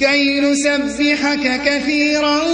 كَيْ نُسَبِّحَكَ كَثِيرًا